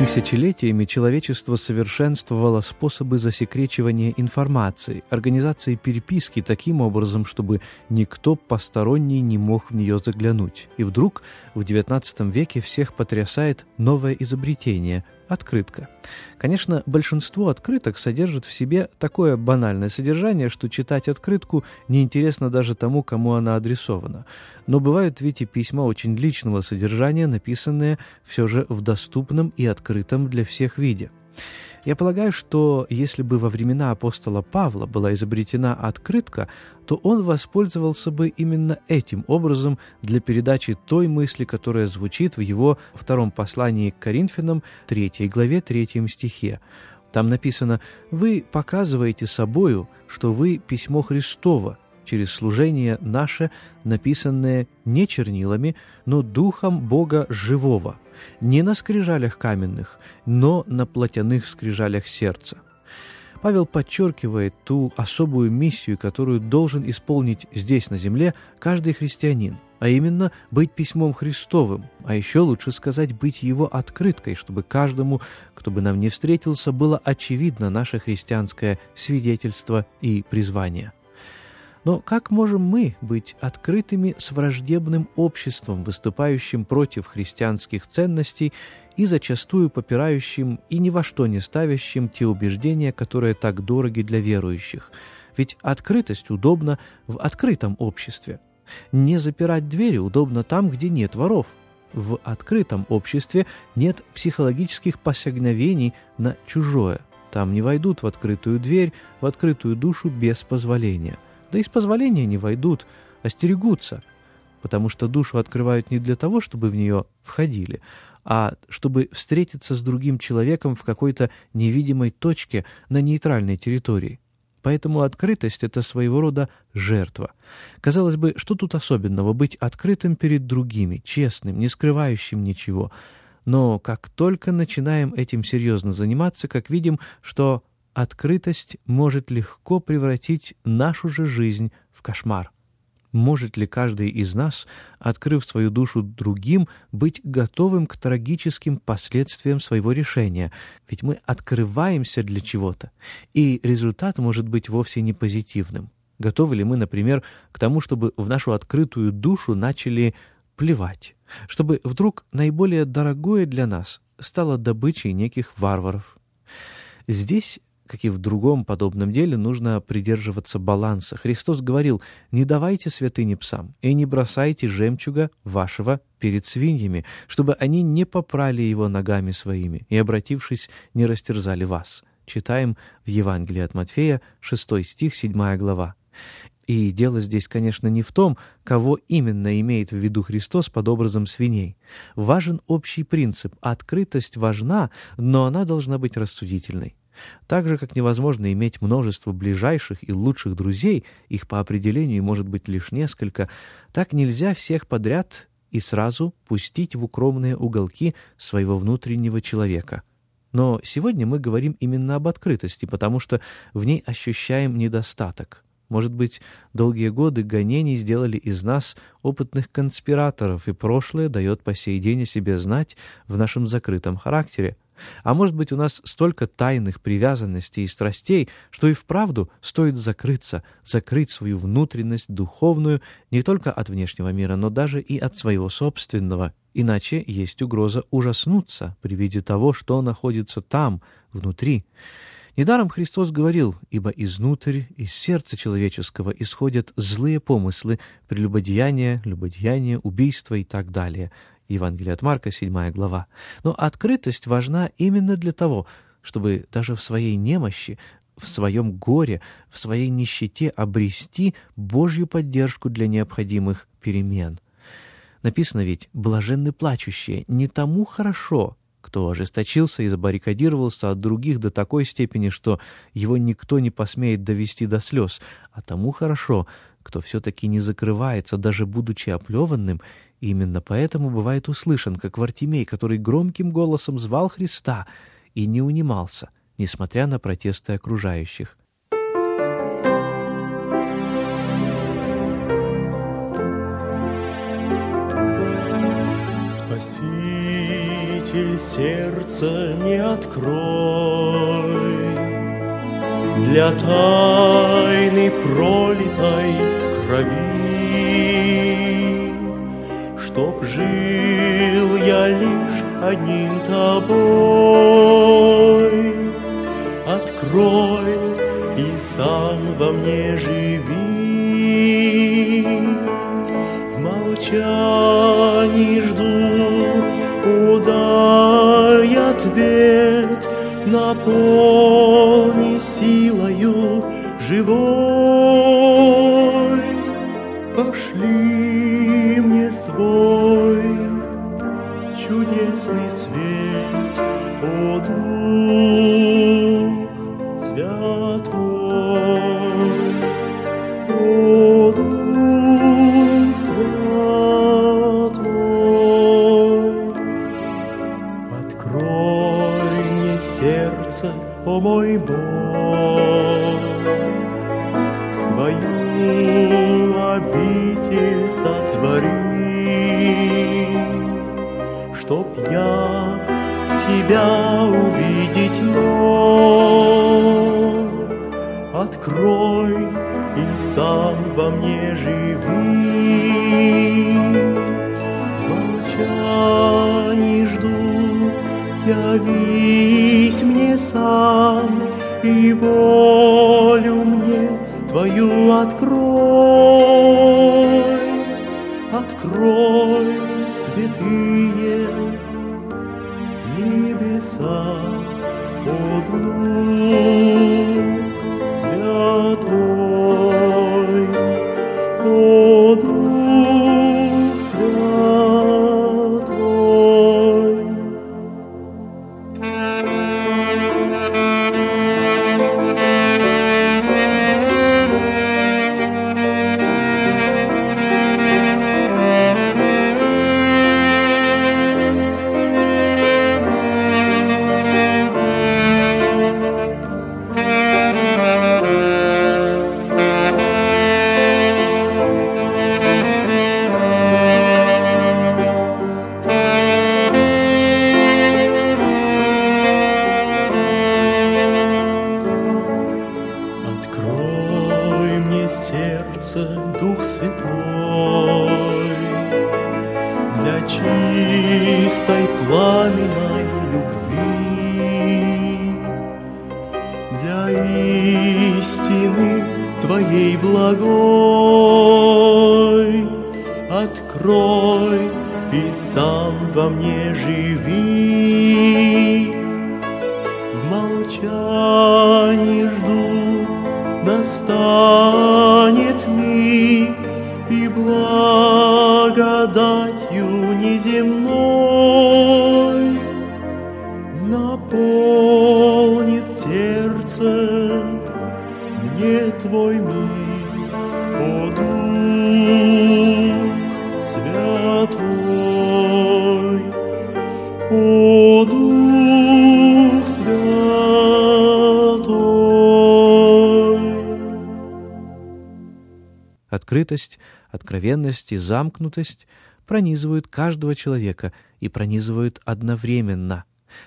Тысячелетиями человечество совершенствовало способы засекречивания информации, организации переписки таким образом, чтобы никто посторонний не мог в нее заглянуть. И вдруг в XIX веке всех потрясает новое изобретение – открытка. Конечно, большинство открыток содержит в себе такое банальное содержание, что читать открытку неинтересно даже тому, кому она адресована. Но бывают ведь и письма очень личного содержания, написанные все же в доступном и открытом для всех виде. Я полагаю, что если бы во времена апостола Павла была изобретена открытка, то он воспользовался бы именно этим образом для передачи той мысли, которая звучит в его втором послании к Коринфянам, 3 главе, 3 стихе. Там написано «Вы показываете собою, что вы письмо Христово, через служение наше, написанное не чернилами, но духом Бога живого, не на скрижалях каменных, но на плотяных скрижалях сердца. Павел подчеркивает ту особую миссию, которую должен исполнить здесь, на земле, каждый христианин, а именно быть письмом Христовым, а еще лучше сказать, быть его открыткой, чтобы каждому, кто бы нам не встретился, было очевидно наше христианское свидетельство и призвание. Но как можем мы быть открытыми с враждебным обществом, выступающим против христианских ценностей и зачастую попирающим и ни во что не ставящим те убеждения, которые так дороги для верующих? Ведь открытость удобна в открытом обществе. Не запирать двери удобно там, где нет воров. В открытом обществе нет психологических посягновений на чужое. Там не войдут в открытую дверь, в открытую душу без позволения – да и с позволения не войдут, остерегутся, потому что душу открывают не для того, чтобы в нее входили, а чтобы встретиться с другим человеком в какой-то невидимой точке на нейтральной территории. Поэтому открытость — это своего рода жертва. Казалось бы, что тут особенного быть открытым перед другими, честным, не скрывающим ничего. Но как только начинаем этим серьезно заниматься, как видим, что открытость может легко превратить нашу же жизнь в кошмар. Может ли каждый из нас, открыв свою душу другим, быть готовым к трагическим последствиям своего решения? Ведь мы открываемся для чего-то, и результат может быть вовсе не позитивным. Готовы ли мы, например, к тому, чтобы в нашу открытую душу начали плевать, чтобы вдруг наиболее дорогое для нас стало добычей неких варваров? Здесь как и в другом подобном деле, нужно придерживаться баланса. Христос говорил, не давайте святыни псам и не бросайте жемчуга вашего перед свиньями, чтобы они не попрали его ногами своими и, обратившись, не растерзали вас. Читаем в Евангелии от Матфея, 6 стих, 7 глава. И дело здесь, конечно, не в том, кого именно имеет в виду Христос под образом свиней. Важен общий принцип. Открытость важна, но она должна быть рассудительной. Так же, как невозможно иметь множество ближайших и лучших друзей, их по определению может быть лишь несколько, так нельзя всех подряд и сразу пустить в укромные уголки своего внутреннего человека. Но сегодня мы говорим именно об открытости, потому что в ней ощущаем недостаток. Может быть, долгие годы гонений сделали из нас опытных конспираторов, и прошлое дает по сей день о себе знать в нашем закрытом характере. А может быть, у нас столько тайных привязанностей и страстей, что и вправду стоит закрыться, закрыть свою внутренность духовную не только от внешнего мира, но даже и от своего собственного. Иначе есть угроза ужаснуться при виде того, что находится там, внутри. Недаром Христос говорил, ибо изнутрь, из сердца человеческого исходят злые помыслы, прелюбодеяние, любодеяние, убийство и так далее. Евангелие от Марка, 7 глава. Но открытость важна именно для того, чтобы даже в своей немощи, в своем горе, в своей нищете обрести Божью поддержку для необходимых перемен. Написано ведь «блаженны плачущие, не тому хорошо, кто ожесточился и забаррикадировался от других до такой степени, что его никто не посмеет довести до слез, а тому хорошо, кто все-таки не закрывается, даже будучи оплеванным, именно поэтому бывает услышан, как Вартимей, который громким голосом звал Христа и не унимался, несмотря на протесты окружающих. Спаситель сердца не открой Для тайны пролитой крови жил я лишь одним тобой. Открой и сам во мне живи. В молчании жду удай ответ Наполни силою живой увидеть мог. Открой и сам во мне живи. В молчании жду, явись мне сам, и волю мне Твою открой. небеса, о Дух Святой, о чистой пламенной любви, для истины Твоей благой. Открой и сам во мне живи. В молчании жду, настанет миг, И благодатью неземной Наполнит сердце мне Твой мир, о Дух Святой, о Дух Святой. Открытость, откровенность и замкнутость пронизывают каждого человека и пронизывают одновременно.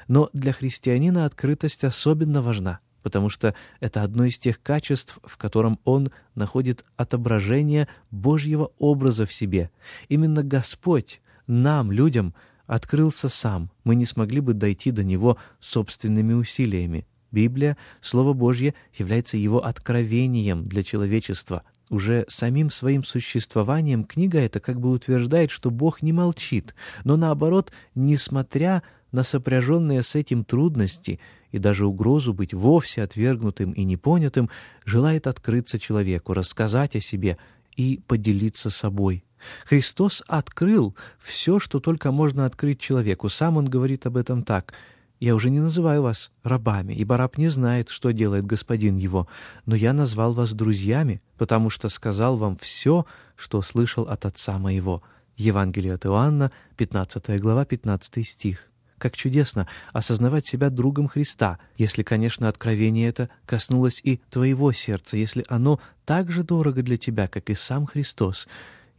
Но для христианина открытость особенно важна, потому что это одно из тех качеств, в котором он находит отображение Божьего образа в себе. Именно Господь нам, людям, открылся сам. Мы не смогли бы дойти до Него собственными усилиями. Библия, Слово Божье, является Его откровением для человечества. Уже самим своим существованием книга эта как бы утверждает, что Бог не молчит, но наоборот, несмотря на сопряженные с этим трудности и даже угрозу быть вовсе отвергнутым и непонятым, желает открыться человеку, рассказать о себе и поделиться собой. Христос открыл все, что только можно открыть человеку. Сам он говорит об этом так — я уже не называю вас рабами, ибо раб не знает, что делает господин его, но я назвал вас друзьями, потому что сказал вам все, что слышал от Отца моего». Евангелие от Иоанна, 15 глава, 15 стих. Как чудесно осознавать себя другом Христа, если, конечно, откровение это коснулось и твоего сердца, если оно так же дорого для тебя, как и сам Христос,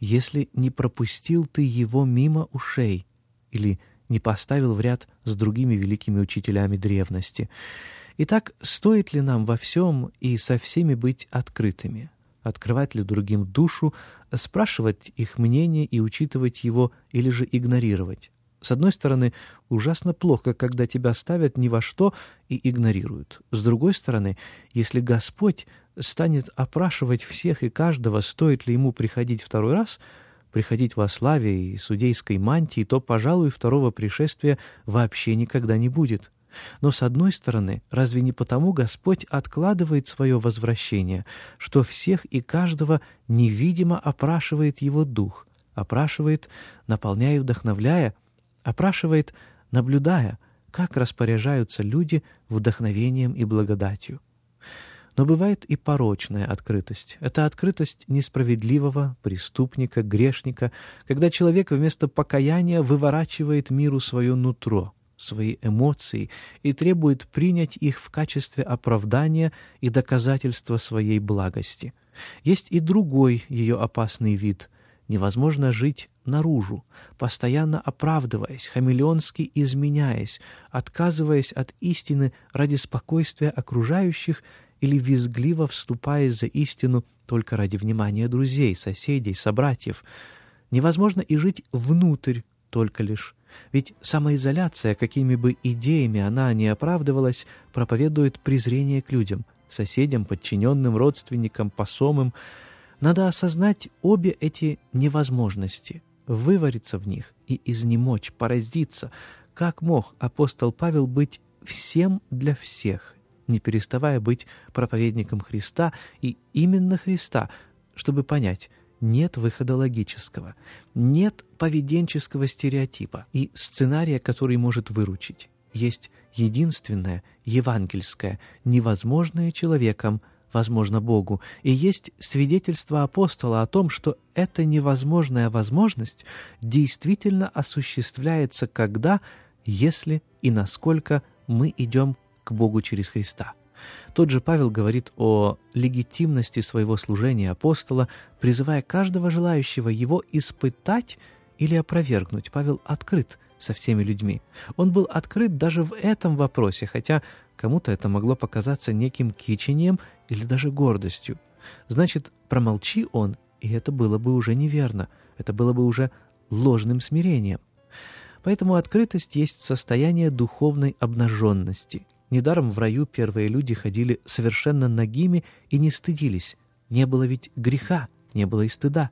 если не пропустил ты его мимо ушей или не поставил в ряд с другими великими учителями древности. Итак, стоит ли нам во всем и со всеми быть открытыми? Открывать ли другим душу, спрашивать их мнение и учитывать его, или же игнорировать? С одной стороны, ужасно плохо, когда тебя ставят ни во что и игнорируют. С другой стороны, если Господь станет опрашивать всех и каждого, стоит ли ему приходить второй раз — приходить во славе и судейской мантии, то, пожалуй, второго пришествия вообще никогда не будет. Но, с одной стороны, разве не потому Господь откладывает свое возвращение, что всех и каждого невидимо опрашивает Его Дух, опрашивает, наполняя и вдохновляя, опрашивает, наблюдая, как распоряжаются люди вдохновением и благодатью. Но бывает и порочная открытость. Это открытость несправедливого преступника, грешника, когда человек вместо покаяния выворачивает миру свое нутро, свои эмоции и требует принять их в качестве оправдания и доказательства своей благости. Есть и другой ее опасный вид. Невозможно жить наружу, постоянно оправдываясь, хамелеонски изменяясь, отказываясь от истины ради спокойствия окружающих или визгливо вступая за истину только ради внимания друзей, соседей, собратьев. Невозможно и жить внутрь только лишь. Ведь самоизоляция, какими бы идеями она ни оправдывалась, проповедует презрение к людям, соседям, подчиненным, родственникам, посомым. Надо осознать обе эти невозможности, вывариться в них и изнемочь, поразиться, как мог апостол Павел быть всем для всех, не переставая быть проповедником Христа и именно Христа, чтобы понять, нет выхода логического, нет поведенческого стереотипа и сценария, который может выручить. Есть единственное, евангельское, невозможное человеком, возможно Богу, и есть свидетельство апостола о том, что эта невозможная возможность действительно осуществляется когда, если и насколько мы идем к Богу через Христа. Тот же Павел говорит о легитимности своего служения апостола, призывая каждого желающего его испытать или опровергнуть. Павел открыт со всеми людьми. Он был открыт даже в этом вопросе, хотя кому-то это могло показаться неким кичением или даже гордостью. Значит, промолчи он, и это было бы уже неверно, это было бы уже ложным смирением. Поэтому открытость есть состояние духовной обнаженности. Недаром в раю первые люди ходили совершенно нагими и не стыдились. Не было ведь греха, не было и стыда.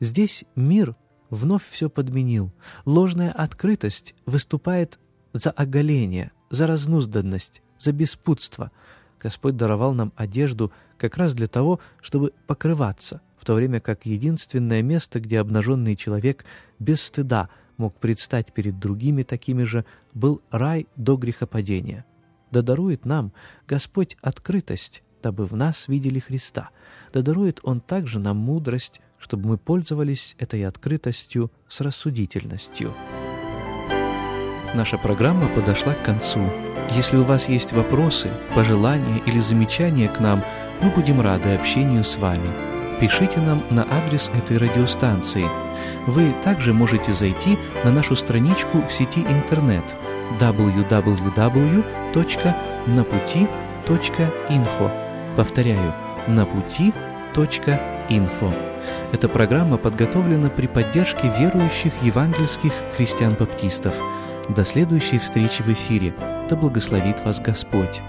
Здесь мир вновь все подменил. Ложная открытость выступает за оголение, за разнузданность, за беспутство. Господь даровал нам одежду как раз для того, чтобы покрываться, в то время как единственное место, где обнаженный человек без стыда мог предстать перед другими такими же, был рай до грехопадения да дарует нам Господь открытость, дабы в нас видели Христа, да дарует Он также нам мудрость, чтобы мы пользовались этой открытостью с рассудительностью. Наша программа подошла к концу. Если у вас есть вопросы, пожелания или замечания к нам, мы будем рады общению с вами. Пишите нам на адрес этой радиостанции. Вы также можете зайти на нашу страничку в сети интернет – www.naputi.info. Повторяю, naputi.info. Эта программа подготовлена при поддержке верующих евангельских христиан-баптистов. До следующей встречи в эфире. Да благословит вас Господь!